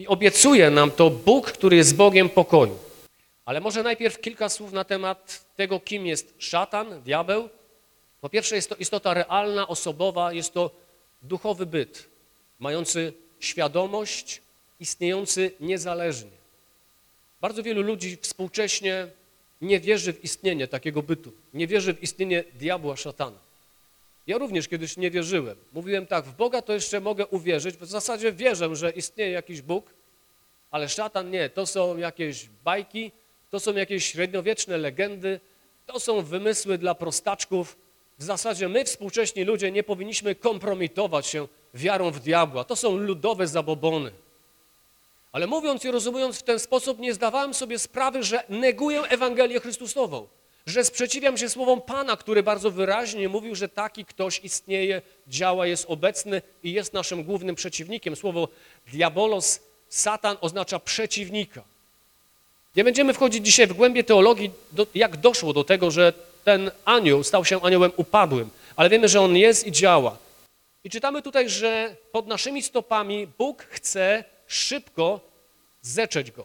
I obiecuje nam to Bóg, który jest Bogiem pokoju. Ale może najpierw kilka słów na temat tego, kim jest szatan, diabeł. Po pierwsze jest to istota realna, osobowa, jest to duchowy byt, mający świadomość, istniejący niezależnie. Bardzo wielu ludzi współcześnie nie wierzy w istnienie takiego bytu, nie wierzy w istnienie diabła, szatana. Ja również kiedyś nie wierzyłem. Mówiłem tak, w Boga to jeszcze mogę uwierzyć, w zasadzie wierzę, że istnieje jakiś Bóg, ale szatan nie, to są jakieś bajki, to są jakieś średniowieczne legendy, to są wymysły dla prostaczków. W zasadzie my, współcześni ludzie, nie powinniśmy kompromitować się wiarą w diabła. To są ludowe zabobony. Ale mówiąc i rozumując w ten sposób, nie zdawałem sobie sprawy, że neguję Ewangelię Chrystusową, że sprzeciwiam się słowom Pana, który bardzo wyraźnie mówił, że taki ktoś istnieje, działa, jest obecny i jest naszym głównym przeciwnikiem. Słowo diabolos, satan oznacza przeciwnika. Nie będziemy wchodzić dzisiaj w głębie teologii, do, jak doszło do tego, że ten anioł stał się aniołem upadłym, ale wiemy, że on jest i działa. I czytamy tutaj, że pod naszymi stopami Bóg chce szybko zeczeć go.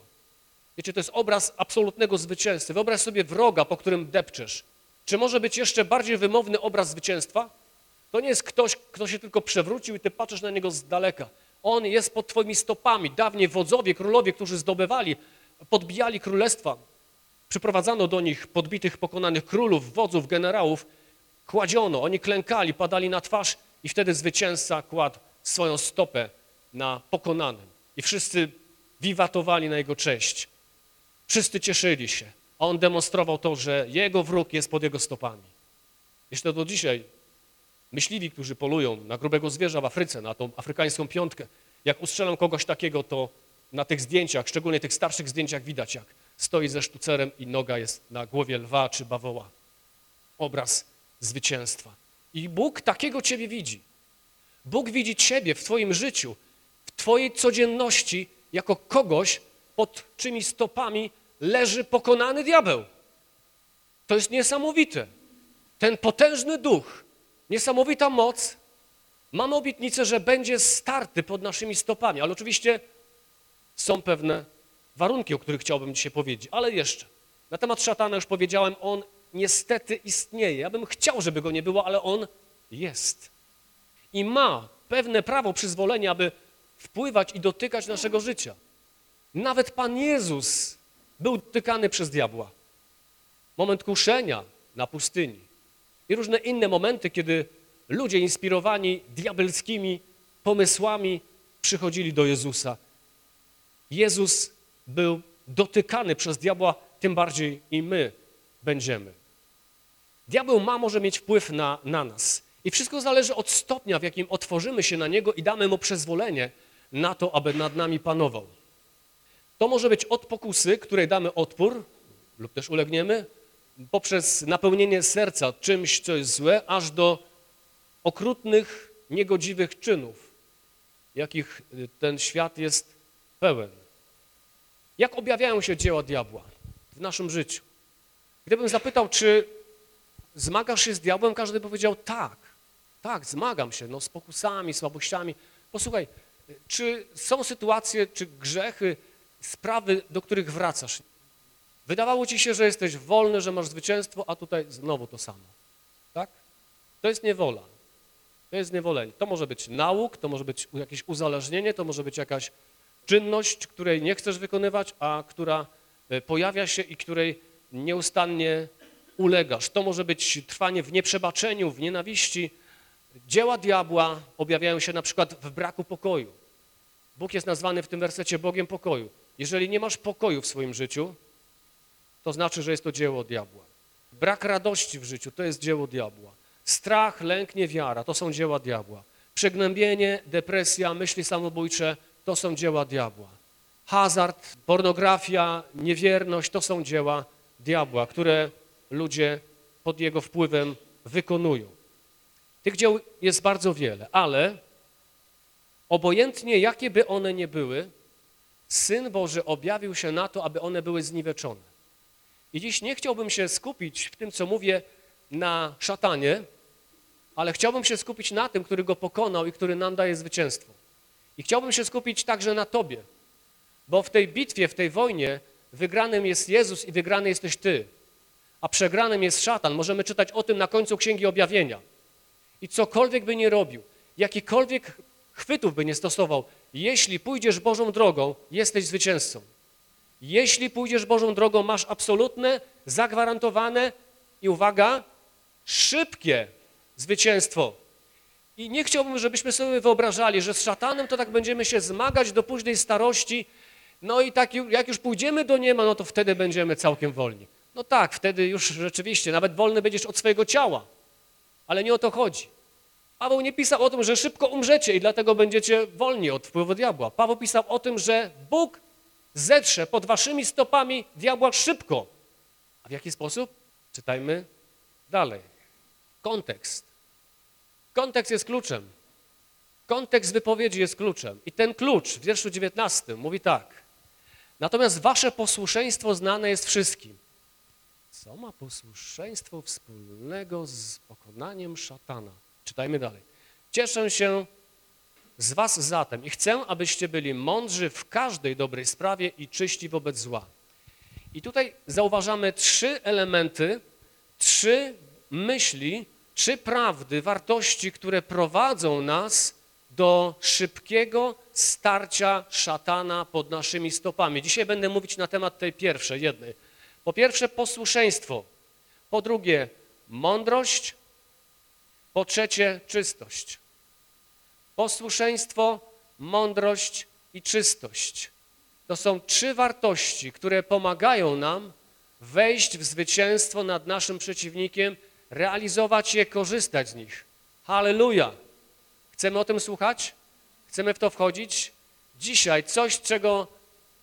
Wiecie, to jest obraz absolutnego zwycięstwa. Wyobraź sobie wroga, po którym depczesz. Czy może być jeszcze bardziej wymowny obraz zwycięstwa? To nie jest ktoś, kto się tylko przewrócił i ty patrzysz na niego z daleka. On jest pod twoimi stopami. Dawniej wodzowie, królowie, którzy zdobywali, podbijali królestwa. Przyprowadzano do nich podbitych, pokonanych królów, wodzów, generałów. Kładziono, oni klękali, padali na twarz i wtedy zwycięzca kładł swoją stopę na pokonanym. I wszyscy wiwatowali na jego cześć. Wszyscy cieszyli się, a on demonstrował to, że jego wróg jest pod jego stopami. Jeszcze do dzisiaj myśliwi, którzy polują na grubego zwierza w Afryce, na tą afrykańską piątkę, jak ustrzelą kogoś takiego, to na tych zdjęciach, szczególnie tych starszych zdjęciach widać, jak stoi ze sztucerem i noga jest na głowie lwa czy bawoła. Obraz zwycięstwa. I Bóg takiego ciebie widzi. Bóg widzi ciebie w twoim życiu, w twojej codzienności jako kogoś, pod czymi stopami leży pokonany diabeł. To jest niesamowite. Ten potężny duch, niesamowita moc, mamy obietnicę, że będzie starty pod naszymi stopami, ale oczywiście są pewne warunki, o których chciałbym dzisiaj powiedzieć, ale jeszcze. Na temat szatana już powiedziałem, on niestety istnieje. Ja bym chciał, żeby go nie było, ale on jest. I ma pewne prawo, przyzwolenie, aby wpływać i dotykać naszego życia. Nawet Pan Jezus był dotykany przez diabła. Moment kuszenia na pustyni i różne inne momenty, kiedy ludzie inspirowani diabelskimi pomysłami przychodzili do Jezusa. Jezus był dotykany przez diabła, tym bardziej i my będziemy. Diabeł ma może mieć wpływ na, na nas. I wszystko zależy od stopnia, w jakim otworzymy się na niego i damy mu przyzwolenie na to, aby nad nami panował. To może być od pokusy, której damy odpór lub też ulegniemy, poprzez napełnienie serca czymś, co jest złe, aż do okrutnych, niegodziwych czynów, jakich y, ten świat jest pełen. Jak objawiają się dzieła diabła w naszym życiu? Gdybym zapytał, czy zmagasz się z diabłem, każdy powiedział tak, tak, zmagam się, no z pokusami, słabościami. Posłuchaj, czy są sytuacje, czy grzechy, sprawy, do których wracasz? Wydawało ci się, że jesteś wolny, że masz zwycięstwo, a tutaj znowu to samo. Tak? To jest niewola. To jest niewolenie. To może być nauk, to może być jakieś uzależnienie, to może być jakaś czynność, której nie chcesz wykonywać, a która e, pojawia się i której nieustannie ulegasz. To może być trwanie w nieprzebaczeniu, w nienawiści. Dzieła diabła objawiają się na przykład w braku pokoju. Bóg jest nazwany w tym wersecie Bogiem pokoju. Jeżeli nie masz pokoju w swoim życiu, to znaczy, że jest to dzieło diabła. Brak radości w życiu to jest dzieło diabła. Strach, lęk, niewiara to są dzieła diabła. Przegnębienie, depresja, myśli samobójcze to są dzieła diabła. Hazard, pornografia, niewierność to są dzieła diabła, które ludzie pod jego wpływem wykonują. Tych dzieł jest bardzo wiele, ale obojętnie jakie by one nie były, Syn Boży objawił się na to, aby one były zniweczone. I dziś nie chciałbym się skupić w tym, co mówię, na szatanie, ale chciałbym się skupić na tym, który go pokonał i który nam daje zwycięstwo. I chciałbym się skupić także na Tobie, Bo w tej bitwie, w tej wojnie wygranym jest Jezus i wygrany jesteś ty, a przegranym jest szatan. Możemy czytać o tym na końcu Księgi Objawienia. I cokolwiek by nie robił, jakikolwiek chwytów by nie stosował, jeśli pójdziesz Bożą drogą, jesteś zwycięzcą. Jeśli pójdziesz Bożą drogą, masz absolutne, zagwarantowane i uwaga, szybkie zwycięstwo. I nie chciałbym, żebyśmy sobie wyobrażali, że z szatanem to tak będziemy się zmagać do późnej starości, no i tak jak już pójdziemy do nieba, no to wtedy będziemy całkiem wolni. No tak, wtedy już rzeczywiście, nawet wolny będziesz od swojego ciała, ale nie o to chodzi. Paweł nie pisał o tym, że szybko umrzecie i dlatego będziecie wolni od wpływu diabła. Paweł pisał o tym, że Bóg zetrze pod waszymi stopami diabła szybko. A w jaki sposób? Czytajmy dalej. Kontekst. Kontekst jest kluczem. Kontekst wypowiedzi jest kluczem. I ten klucz w wierszu 19 mówi tak. Natomiast wasze posłuszeństwo znane jest wszystkim. Co ma posłuszeństwo wspólnego z pokonaniem szatana? Czytajmy dalej. Cieszę się z was zatem i chcę, abyście byli mądrzy w każdej dobrej sprawie i czyści wobec zła. I tutaj zauważamy trzy elementy, trzy myśli, trzy prawdy, wartości, które prowadzą nas do szybkiego starcia szatana pod naszymi stopami. Dzisiaj będę mówić na temat tej pierwszej, jednej. Po pierwsze posłuszeństwo, po drugie mądrość, po trzecie czystość. Posłuszeństwo, mądrość i czystość. To są trzy wartości, które pomagają nam wejść w zwycięstwo nad naszym przeciwnikiem, realizować je, korzystać z nich. Halleluja! Chcemy o tym słuchać? Chcemy w to wchodzić? Dzisiaj coś, czego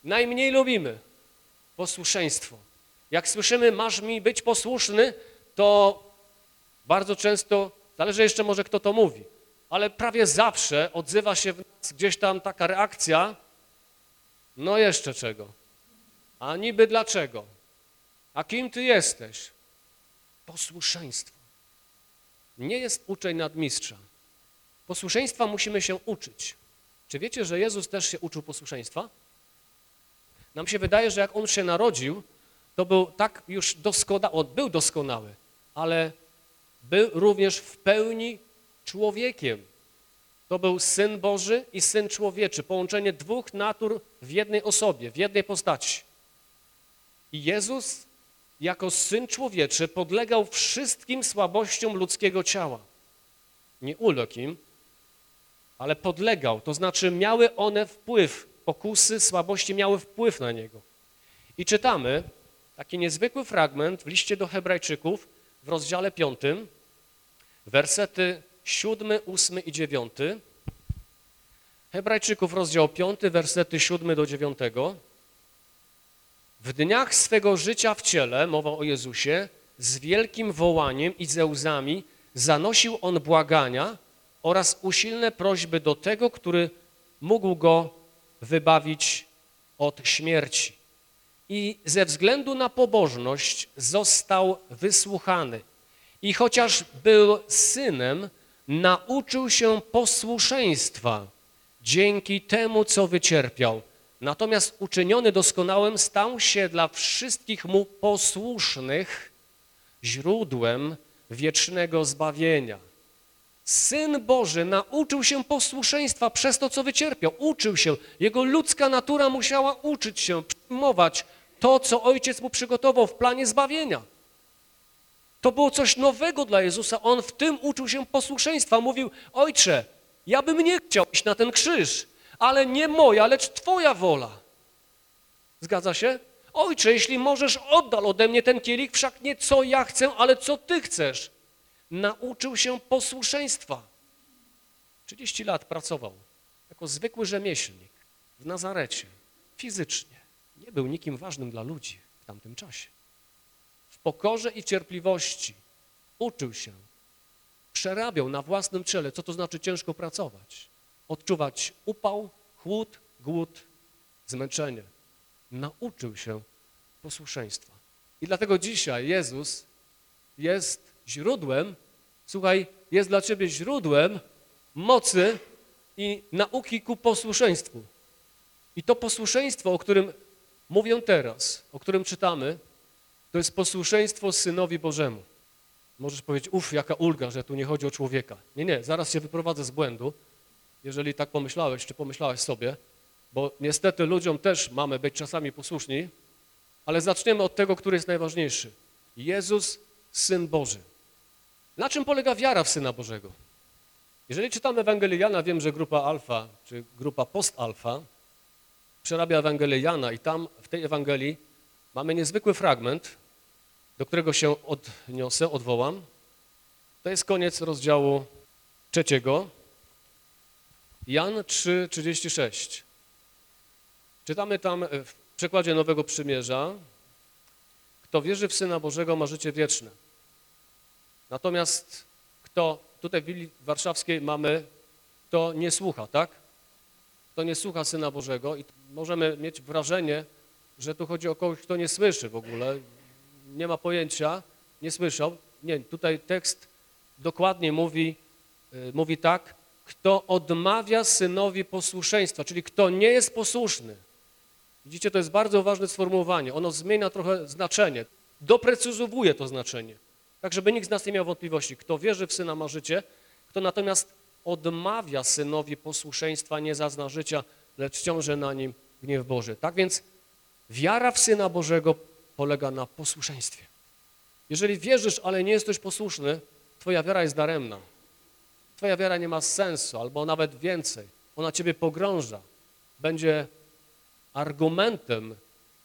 najmniej lubimy. Posłuszeństwo. Jak słyszymy, masz mi być posłuszny, to bardzo często, zależy jeszcze może kto to mówi, ale prawie zawsze odzywa się w nas gdzieś tam taka reakcja, no jeszcze czego? A niby dlaczego? A kim ty jesteś? Posłuszeństwo. Nie jest uczeń nadmistrza. Posłuszeństwa musimy się uczyć. Czy wiecie, że Jezus też się uczył posłuszeństwa? Nam się wydaje, że jak On się narodził, to był tak już doskonały, On był doskonały, ale był również w pełni człowiekiem. To był Syn Boży i Syn Człowieczy, połączenie dwóch natur w jednej osobie, w jednej postaci. I Jezus jako Syn Człowieczy podlegał wszystkim słabościom ludzkiego ciała. Nie uległ im, ale podlegał, to znaczy miały one wpływ, pokusy, słabości miały wpływ na Niego. I czytamy taki niezwykły fragment w liście do hebrajczyków w rozdziale 5, wersety 7, 8 i 9. Hebrajczyków, rozdział 5, wersety 7 do 9. W dniach swego życia w ciele, mowa o Jezusie, z wielkim wołaniem i ze łzami zanosił on błagania oraz usilne prośby do tego, który mógł go wybawić od śmierci. I ze względu na pobożność został wysłuchany. I chociaż był synem, nauczył się posłuszeństwa dzięki temu, co wycierpiał. Natomiast uczyniony doskonałym stał się dla wszystkich mu posłusznych źródłem wiecznego zbawienia. Syn Boży nauczył się posłuszeństwa przez to, co wycierpiał. Uczył się. Jego ludzka natura musiała uczyć się, przyjmować to, co Ojciec mu przygotował w planie zbawienia. To było coś nowego dla Jezusa. On w tym uczył się posłuszeństwa. Mówił, Ojcze, ja bym nie chciał iść na ten krzyż, ale nie moja, lecz Twoja wola. Zgadza się? Ojcze, jeśli możesz, oddal ode mnie ten kielich, wszak nie co ja chcę, ale co Ty chcesz. Nauczył się posłuszeństwa. 30 lat pracował jako zwykły rzemieślnik w Nazarecie, fizycznie. Nie był nikim ważnym dla ludzi w tamtym czasie. W pokorze i cierpliwości uczył się, przerabiał na własnym czele, co to znaczy ciężko pracować, odczuwać upał, chłód, głód, zmęczenie. Nauczył się posłuszeństwa. I dlatego dzisiaj Jezus jest źródłem, słuchaj, jest dla ciebie źródłem mocy i nauki ku posłuszeństwu. I to posłuszeństwo, o którym mówię teraz, o którym czytamy, to jest posłuszeństwo Synowi Bożemu. Możesz powiedzieć, uff, jaka ulga, że tu nie chodzi o człowieka. Nie, nie, zaraz się wyprowadzę z błędu, jeżeli tak pomyślałeś, czy pomyślałeś sobie, bo niestety ludziom też mamy być czasami posłuszni, ale zaczniemy od tego, który jest najważniejszy. Jezus, Syn Boży. Na czym polega wiara w Syna Bożego? Jeżeli czytamy Ewangelię Jana, wiem, że grupa alfa, czy grupa post-alfa przerabia Ewangelię Jana i tam w tej Ewangelii mamy niezwykły fragment, do którego się odniosę, odwołam. To jest koniec rozdziału trzeciego. Jan 3,36. Czytamy tam w przekładzie Nowego Przymierza, kto wierzy w Syna Bożego ma życie wieczne. Natomiast kto, tutaj w Willi Warszawskiej mamy, to nie słucha, tak? Kto nie słucha Syna Bożego i możemy mieć wrażenie, że tu chodzi o kogoś, kto nie słyszy w ogóle, nie ma pojęcia, nie słyszał. Nie, tutaj tekst dokładnie mówi, y, mówi tak, kto odmawia synowi posłuszeństwa, czyli kto nie jest posłuszny. Widzicie, to jest bardzo ważne sformułowanie. Ono zmienia trochę znaczenie, doprecyzowuje to znaczenie. Tak, żeby nikt z nas nie miał wątpliwości. Kto wierzy w Syna ma życie, kto natomiast odmawia Synowi posłuszeństwa, nie zazna życia, lecz ciąży na nim gniew Boży. Tak więc wiara w Syna Bożego polega na posłuszeństwie. Jeżeli wierzysz, ale nie jesteś posłuszny, twoja wiara jest daremna. Twoja wiara nie ma sensu, albo nawet więcej. Ona ciebie pogrąża. Będzie argumentem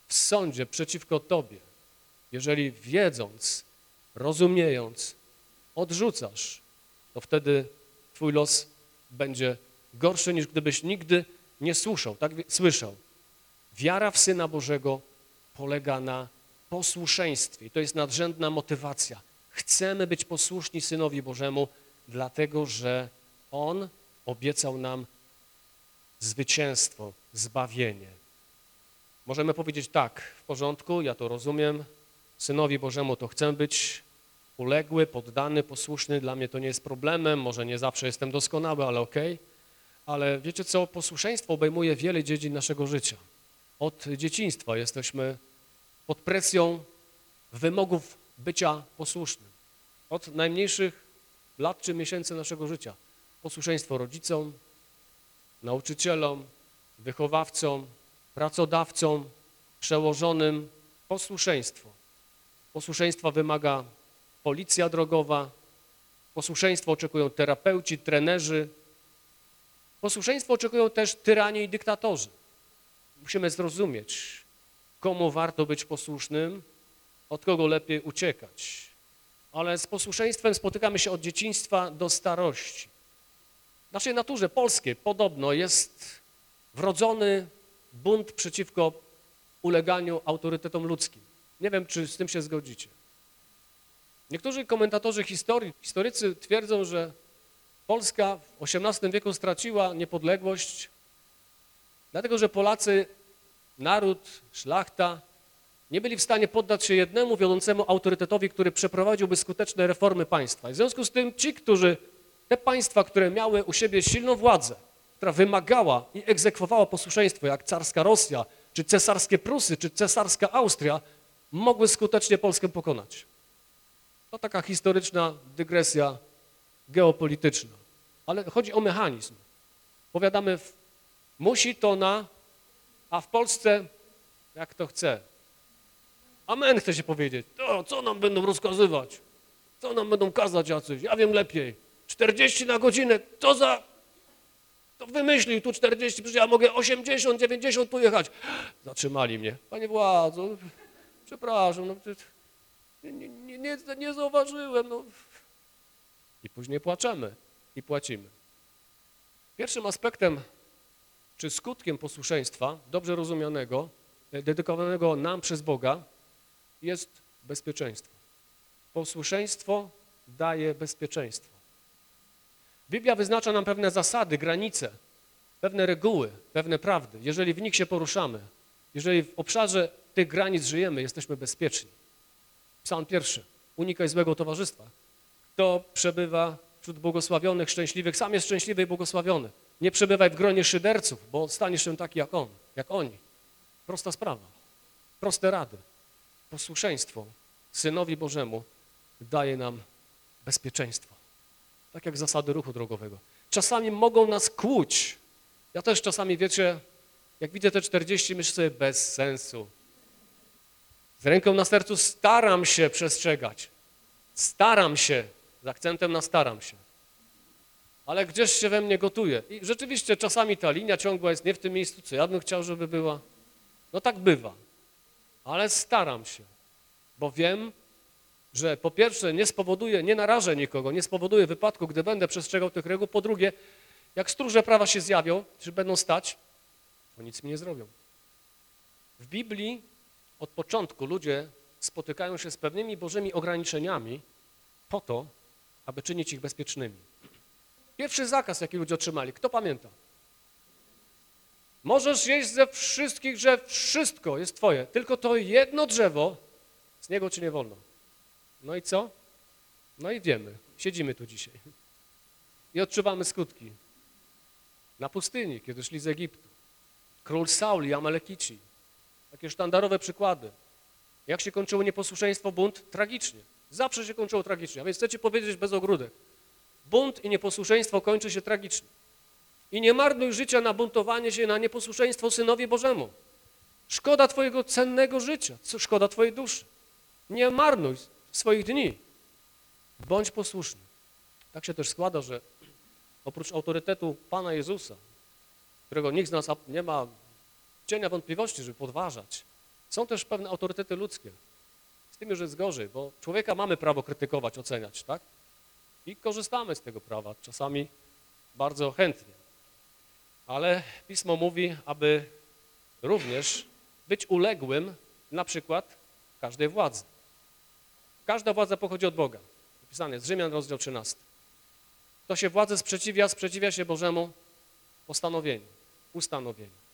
w sądzie przeciwko tobie. Jeżeli wiedząc, rozumiejąc, odrzucasz, to wtedy twój los będzie gorszy niż gdybyś nigdy nie słyszał. Tak słyszał. Wiara w Syna Bożego polega na posłuszeństwie. I to jest nadrzędna motywacja. Chcemy być posłuszni Synowi Bożemu, dlatego że On obiecał nam zwycięstwo, zbawienie. Możemy powiedzieć tak, w porządku, ja to rozumiem, Synowi Bożemu to chcę być uległy, poddany, posłuszny, dla mnie to nie jest problemem, może nie zawsze jestem doskonały, ale okej. Okay. Ale wiecie co, posłuszeństwo obejmuje wiele dziedzin naszego życia. Od dzieciństwa jesteśmy pod presją wymogów bycia posłusznym. Od najmniejszych lat czy miesięcy naszego życia. Posłuszeństwo rodzicom, nauczycielom, wychowawcom, pracodawcom, przełożonym. Posłuszeństwo. Posłuszeństwa wymaga policja drogowa, posłuszeństwo oczekują terapeuci, trenerzy, posłuszeństwo oczekują też tyranie i dyktatorzy. Musimy zrozumieć, komu warto być posłusznym, od kogo lepiej uciekać. Ale z posłuszeństwem spotykamy się od dzieciństwa do starości. W naszej naturze polskiej podobno jest wrodzony bunt przeciwko uleganiu autorytetom ludzkim. Nie wiem, czy z tym się zgodzicie. Niektórzy komentatorzy historii, historycy twierdzą, że Polska w XVIII wieku straciła niepodległość, dlatego że Polacy, naród, szlachta nie byli w stanie poddać się jednemu wiodącemu autorytetowi, który przeprowadziłby skuteczne reformy państwa. I w związku z tym ci, którzy, te państwa, które miały u siebie silną władzę, która wymagała i egzekwowała posłuszeństwo, jak carska Rosja, czy cesarskie Prusy, czy cesarska Austria, mogły skutecznie Polskę pokonać. To taka historyczna dygresja geopolityczna. Ale chodzi o mechanizm. Powiadamy, musi to na, a w Polsce jak to chce. Amen chce się powiedzieć. To co nam będą rozkazywać? Co nam będą kazać jacyś? Ja wiem lepiej. 40 na godzinę, to za... To wymyślił tu 40, przecież ja mogę 80, 90 pojechać. Zatrzymali mnie. Panie władzo, przepraszam, no, nie, nie, nie, nie zauważyłem. No. I później płaczemy i płacimy. Pierwszym aspektem czy skutkiem posłuszeństwa, dobrze rozumianego, dedykowanego nam przez Boga, jest bezpieczeństwo. Posłuszeństwo daje bezpieczeństwo. Biblia wyznacza nam pewne zasady, granice, pewne reguły, pewne prawdy. Jeżeli w nich się poruszamy, jeżeli w obszarze tych granic żyjemy, jesteśmy bezpieczni. Psalm pierwszy. Unikaj złego towarzystwa. Kto przebywa wśród błogosławionych, szczęśliwych, sam jest szczęśliwy i błogosławiony. Nie przebywaj w gronie szyderców, bo staniesz się taki jak on. jak oni. Prosta sprawa. Proste rady. Posłuszeństwo Synowi Bożemu daje nam bezpieczeństwo. Tak jak zasady ruchu drogowego. Czasami mogą nas kłuć. Ja też czasami, wiecie, jak widzę te 40, myślę sobie, bez sensu. Z ręką na sercu staram się przestrzegać. Staram się, z akcentem na staram się. Ale gdzieś się we mnie gotuje. I rzeczywiście czasami ta linia ciągła jest nie w tym miejscu, co ja bym chciał, żeby była. No tak bywa. Ale staram się, bo wiem, że po pierwsze nie spowoduje, nie narażę nikogo, nie spowoduje wypadku, gdy będę przestrzegał tych reguł. Po drugie, jak stróże prawa się zjawią, czy będą stać, to nic mi nie zrobią. W Biblii od początku ludzie spotykają się z pewnymi bożymi ograniczeniami po to, aby czynić ich bezpiecznymi. Pierwszy zakaz, jaki ludzie otrzymali, kto pamięta? Możesz jeść ze wszystkich drzew, wszystko jest twoje, tylko to jedno drzewo, z niego ci nie wolno. No i co? No i wiemy, siedzimy tu dzisiaj i odczuwamy skutki. Na pustyni, kiedy szli z Egiptu. Król Saul i Amalekici. Takie sztandarowe przykłady. Jak się kończyło nieposłuszeństwo, bunt? Tragicznie. Zawsze się kończyło tragicznie. A więc chcecie powiedzieć bez ogródek. Bunt i nieposłuszeństwo kończy się tragicznie. I nie marnuj życia na buntowanie się, na nieposłuszeństwo Synowi Bożemu. Szkoda twojego cennego życia, szkoda twojej duszy. Nie marnuj swoich dni. Bądź posłuszny. Tak się też składa, że oprócz autorytetu Pana Jezusa, którego nikt z nas nie ma cienia wątpliwości, żeby podważać, są też pewne autorytety ludzkie. Z tym już jest gorzej, bo człowieka mamy prawo krytykować, oceniać, tak? I korzystamy z tego prawa, czasami bardzo chętnie. Ale Pismo mówi, aby również być uległym na przykład każdej władzy. Każda władza pochodzi od Boga. Napisane jest Rzymian, rozdział 13. Kto się władzy sprzeciwia, sprzeciwia się Bożemu postanowieniu, ustanowieniu.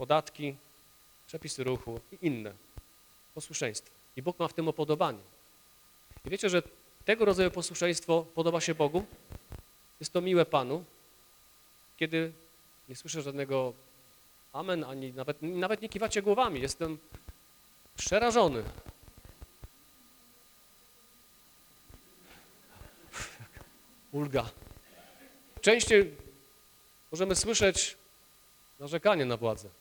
Podatki, przepisy ruchu i inne. Posłuszeństwo. I Bóg ma w tym upodobanie. I wiecie, że tego rodzaju posłuszeństwo podoba się Bogu? Jest to miłe Panu, kiedy nie słyszę żadnego amen, ani nawet, nawet nie kiwacie głowami. Jestem przerażony. Ulga. Częściej możemy słyszeć narzekanie na władzę.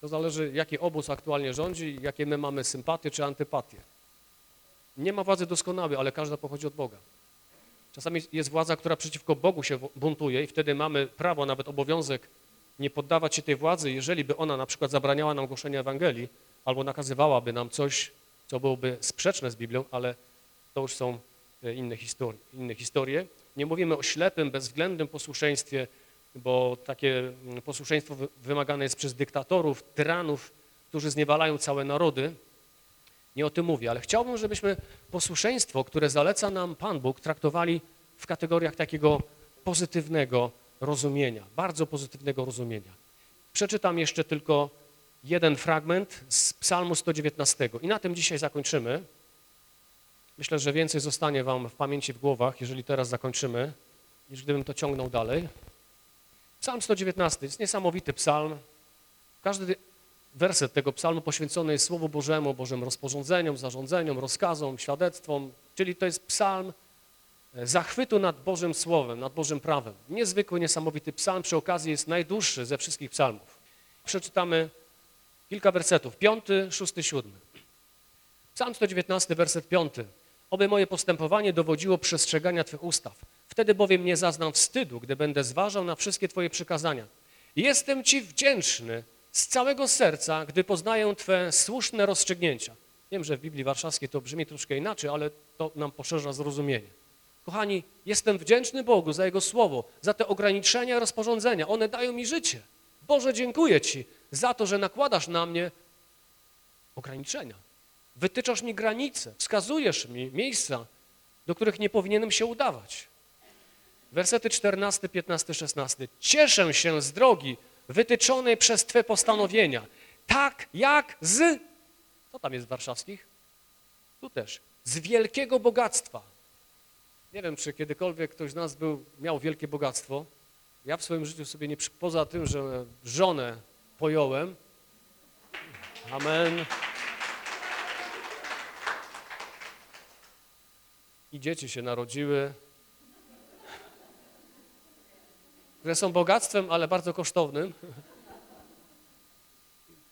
To zależy, jaki obóz aktualnie rządzi, jakie my mamy sympatie czy antypatie. Nie ma władzy doskonałej, ale każda pochodzi od Boga. Czasami jest władza, która przeciwko Bogu się buntuje i wtedy mamy prawo, nawet obowiązek nie poddawać się tej władzy, jeżeli by ona na przykład zabraniała nam głoszenia Ewangelii albo nakazywałaby nam coś, co byłoby sprzeczne z Biblią, ale to już są e. Inne historie. Nie mówimy o ślepym, bezwzględnym posłuszeństwie, bo takie mm, posłuszeństwo wy- wymagane jest przez dyktatorów, tyranów, którzy zniewalają całe narody. Nie o tym mówię, ale chciałbym, żebyśmy posłuszeństwo, które zaleca nam Pan Bóg, traktowali w kategoriach takiego pozytywnego rozumienia, bardzo pozytywnego rozumienia. Przeczytam jeszcze tylko jeden fragment z Psalmu 119 i na tym dzisiaj zakończymy. Myślę, że więcej zostanie wam w pamięci, w głowach, jeżeli teraz zakończymy, niż gdybym to ciągnął dalej. Psalm 119 jest niesamowity psalm. Każdy werset tego psalmu poświęcony jest Słowu Bożemu, Bożym rozporządzeniom, zarządzeniom, rozkazom, świadectwom, czyli to jest psalm e, zachwytu nad Bożym Słowem, nad Bożym prawem. Niezwykły, niesamowity psalm, przy okazji jest najdłuższy ze wszystkich psalmów. Przeczytamy kilka wersetów, piąty, szósty, siódmy. Psalm 119, werset piąty. Oby moje postępowanie dowodziło przestrzegania Twych ustaw. Wtedy bowiem nie zaznam wstydu, gdy będę zważał na wszystkie Twoje przykazania. Jestem Ci wdzięczny z całego serca, gdy poznaję Twe słuszne rozstrzygnięcia. Wiem, że w Biblii Warszawskiej to brzmi troszkę inaczej, ale to nam poszerza zrozumienie. Kochani, jestem wdzięczny Bogu za Jego Słowo, za te ograniczenia, rozporządzenia. One dają mi życie. Boże, dziękuję Ci za to, że nakładasz na mnie ograniczenia. Wytyczasz mi granice, wskazujesz mi miejsca, do których nie powinienem się udawać. Wersety 14, 15, 16. Cieszę się z drogi wytyczonej przez Twe postanowienia, tak jak z... Co tam jest w warszawskich? Tu też. Z wielkiego bogactwa. Nie wiem, czy kiedykolwiek ktoś z nas był, miał wielkie bogactwo. Ja w swoim życiu sobie nie, poza tym, że żonę pojąłem. Amen. I dzieci się narodziły, które są bogactwem, ale bardzo kosztownym.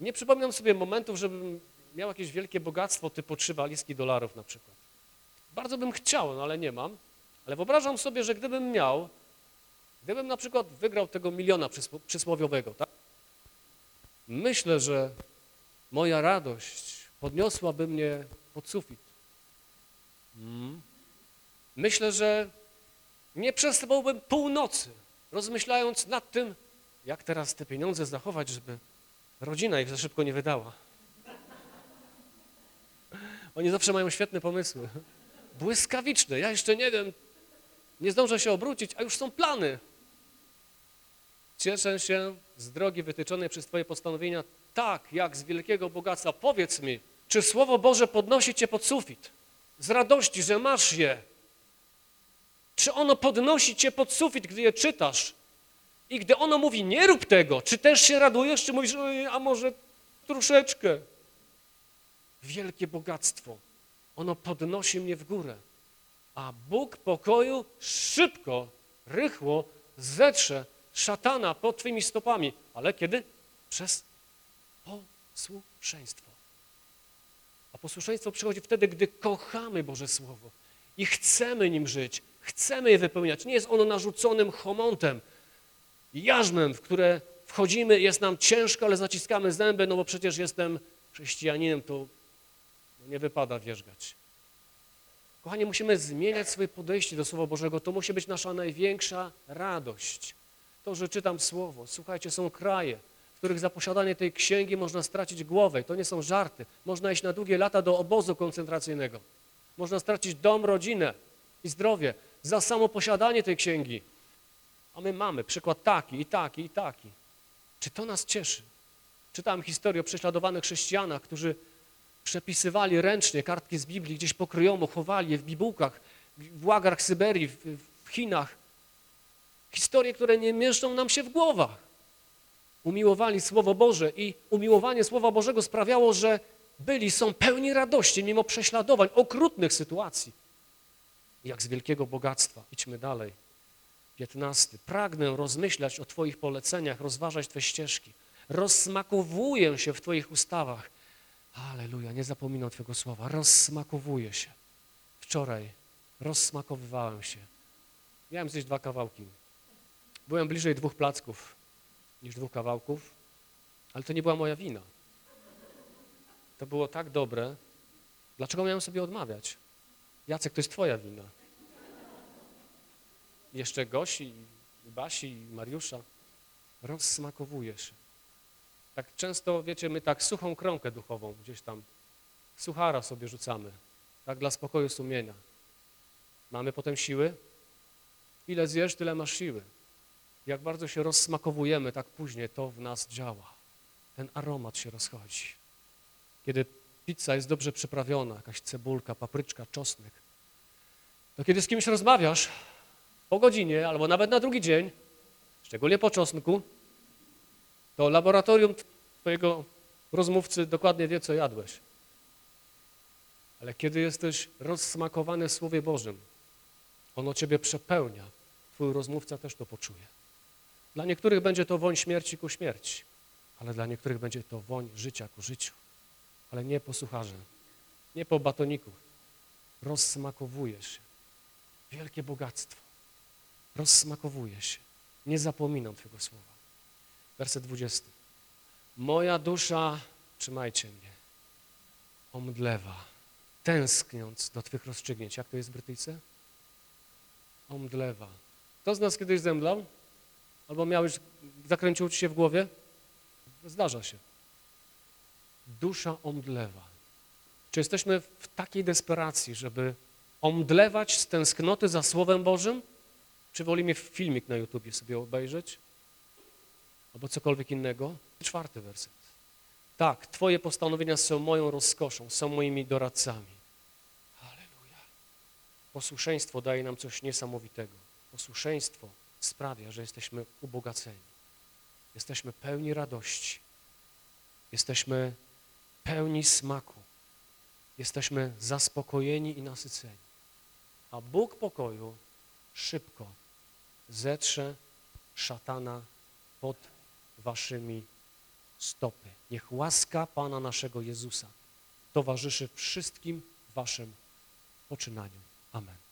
Nie przypominam sobie momentów, żebym miał jakieś wielkie bogactwo typu trzy walizki dolarów na przykład. Bardzo bym chciał, no ale nie mam. Ale wyobrażam sobie, że gdybym miał, gdybym na przykład wygrał tego miliona przysł- przysłowiowego, tak? Myślę, że moja radość podniosłaby mnie pod sufit. Mm. Myślę, że nie przespałbym północy, rozmyślając nad tym, jak teraz te pieniądze zachować, żeby rodzina ich za szybko nie wydała. Oni zawsze mają świetne pomysły. Błyskawiczne. Ja jeszcze nie wiem, nie zdążę się obrócić, a już są plany. Cieszę się z drogi wytyczonej przez Twoje postanowienia tak, jak z wielkiego bogactwa. Powiedz mi, czy Słowo Boże podnosi Cię pod sufit? Z radości, że masz je. Czy ono podnosi Cię pod sufit, gdy je czytasz? I gdy ono mówi, nie rób tego, czy też się radujesz, czy mówisz, "Oj, a może troszeczkę? Wielkie bogactwo. Ono podnosi mnie w górę. A Bóg pokoju szybko, rychło zetrze szatana pod Twymi stopami. Ale kiedy? Przez posłuszeństwo. A posłuszeństwo przychodzi wtedy, gdy kochamy Boże Słowo i chcemy nim żyć, chcemy je wypełniać. Nie jest ono narzuconym homontem, jarzmem, w które wchodzimy, jest nam ciężko, ale zaciskamy zęby, no bo przecież jestem chrześcijaninem, to no nie wypada wierzgać. Kochani, musimy zmieniać swoje podejście do Słowa Bożego. To musi być nasza największa radość. To, że czytam Słowo. Słuchajcie, są kraje, w których za posiadanie tej księgi można stracić głowę. To nie są żarty. Można iść na długie lata do obozu koncentracyjnego. Można stracić dom, rodzinę i zdrowie za samo posiadanie tej księgi. A my mamy przykład taki, i taki, i taki. Czy to nas cieszy? Czytałem historię o prześladowanych chrześcijanach, którzy przepisywali ręcznie kartki z Biblii, gdzieś pokryjomu, chowali je w bibułkach, w łagrach Syberii, w, w Chinach. Historie, które nie mieszczą nam się w głowach. Umiłowali Słowo Boże i umiłowanie Słowa Bożego sprawiało, że byli, są pełni radości mimo prześladowań, okrutnych sytuacji. Jak z wielkiego bogactwa. Idźmy dalej. 15. Pragnę rozmyślać o Twoich poleceniach, rozważać Twe ścieżki. Rozsmakowuję się w Twoich ustawach. Aleluja, nie zapominam Twojego słowa. Rozsmakowuję się. Wczoraj rozsmakowywałem się. Miałem zjeść dwa kawałki. Byłem bliżej dwóch placków niż dwóch kawałków, ale to nie była moja wina. To było tak dobre. Dlaczego miałem sobie odmawiać? Jacek, to jest Twoja wina. Jeszcze Gosi, Basi, Mariusza. Rozsmakowuje się. Tak często, wiecie, my tak suchą kromkę duchową gdzieś tam, suchara sobie rzucamy, tak dla spokoju sumienia. Mamy potem siły? Ile zjesz, tyle masz siły. Jak bardzo się rozsmakowujemy, tak później to w nas działa. Ten aromat się rozchodzi. Kiedy pizza jest dobrze przyprawiona, jakaś cebulka, papryczka, czosnek, to kiedy z kimś rozmawiasz po godzinie albo nawet na drugi dzień, szczególnie po czosnku, to laboratorium twojego rozmówcy dokładnie wie, co jadłeś. Ale kiedy jesteś rozsmakowany w Słowie Bożym, ono ciebie przepełnia, twój rozmówca też to poczuje. Dla niektórych będzie to woń śmierci ku śmierci, ale dla niektórych będzie to woń życia ku życiu. Ale nie po sucharze, nie po batoniku. Rozsmakowuje się. Wielkie bogactwo. Rozsmakowuje się. Nie zapominam Twojego słowa. Werset 20. Moja dusza, trzymajcie mnie, omdlewa, tęskniąc do Twych rozstrzygnięć. Jak to jest w Brytyjce? Omdlewa. Kto z nas kiedyś zemdlał? Albo miałeś, zakręcił Ci się w głowie? Zdarza się. Dusza omdlewa. Czy jesteśmy w takiej desperacji, żeby omdlewać z tęsknoty za Słowem Bożym? Czy wolimy filmik na YouTubie sobie obejrzeć? Albo cokolwiek innego? Czwarty werset. Tak, Twoje postanowienia są moją rozkoszą, są moimi doradcami. Halleluja. Posłuszeństwo daje nam coś niesamowitego. Posłuszeństwo sprawia, że jesteśmy ubogaceni. Jesteśmy pełni radości. Jesteśmy pełni smaku. Jesteśmy zaspokojeni i nasyceni. A Bóg pokoju szybko zetrze szatana pod waszymi stopy. Niech łaska Pana naszego Jezusa towarzyszy wszystkim waszym poczynaniom. Amen.